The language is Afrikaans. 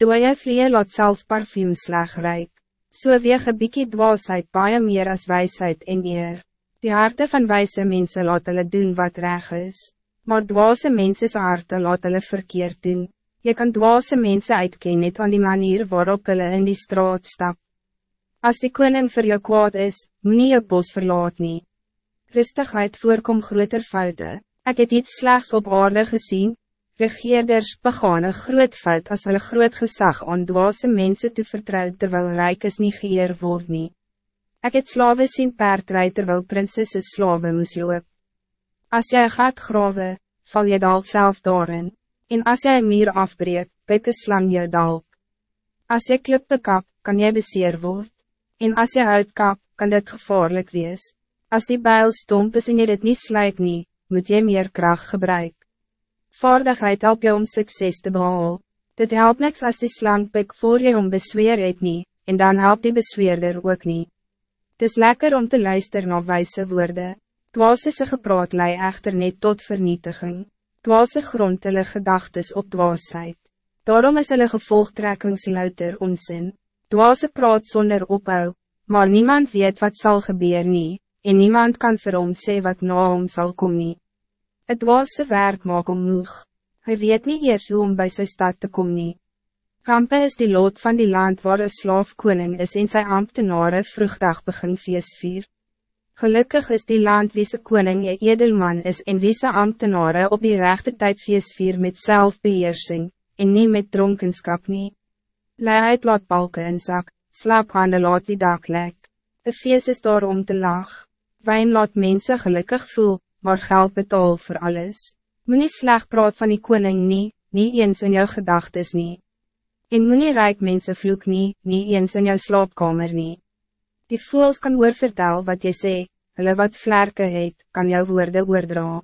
Dooie vlee laat selfs parfum sleg ruik. So weeg een bykie dwaasheid baie meer as wijsheid en eer. Die harte van wijze mensen laat hulle doen wat reg is. Maar dwaase mense harte laat hulle verkeerd doen. Je kan dwaase mensen uitken net aan die manier waarop hulle in die straat stap. Als die koning voor jou kwaad is, moet nie jou bos verlaat nie. Rustigheid voorkom groter fouten. Ik het iets slechts op aarde gezien. Regeerders begaan een groot fout als hulle groot gezag aan dwaase mense te vertrouwen terwijl rijk is nie geëer word nie. Ek het slawe sien paardrij terwijl prinsesse slawe moes loop. As jy gaat grawe, val je dalk zelf daarin. En als jy een muur afbreek, pik een slang jou dalk. As jy klip bekap, kan jy beseer word. En als jy uitkap, kan dit gevaarlijk wees. Als die bijl stomp is en je dit niet slijt nie, moet je meer kracht gebruiken. Vaardigheid help je om succes te behalen. Dit helpt niks als die slang pik voor je om besweer het nie, en dan helpt die besweerder ook niet. Het is lekker om te luisteren naar wijze woorden. Dwaas is gepraat lei echter niet tot vernietiging. Dwaas grond hulle gedagtes op dwaasheid. Daarom is hulle gevolgtrekkings louter onzin. Dwaase praat zonder ophou, maar niemand weet wat zal gebeuren nie, en niemand kan vir hom sê wat na hom sal kom nie. Het was sy werk maak om moeg. Hy weet niet eers hoe om by sy stad te kom nie. Rampe is die lot van die land waar een slaaf koning is en sy ambtenare vroegdag begin feestvier. Gelukkig is die land wie sy koning een edelman is en wie sy ambtenare op die rechte tijd feestvier met zelfbeheersing, en niet met dronkenskap nie. Lei uit laat balken in zak, slaap aan de laat die dak lek. Een feest is daar om te lachen. Wijn laat mensen gelukkig voel, maar geld betaal voor alles. Moet niet slecht praat van die koning nie, nie eens in jou gedagtes nie. En moet nie rijk mensen vloek nie, nie eens in jou slaapkamer nie. Die voels kan oor vertel wat je sê, hulle wat vlerke het, kan jou woorde oordra.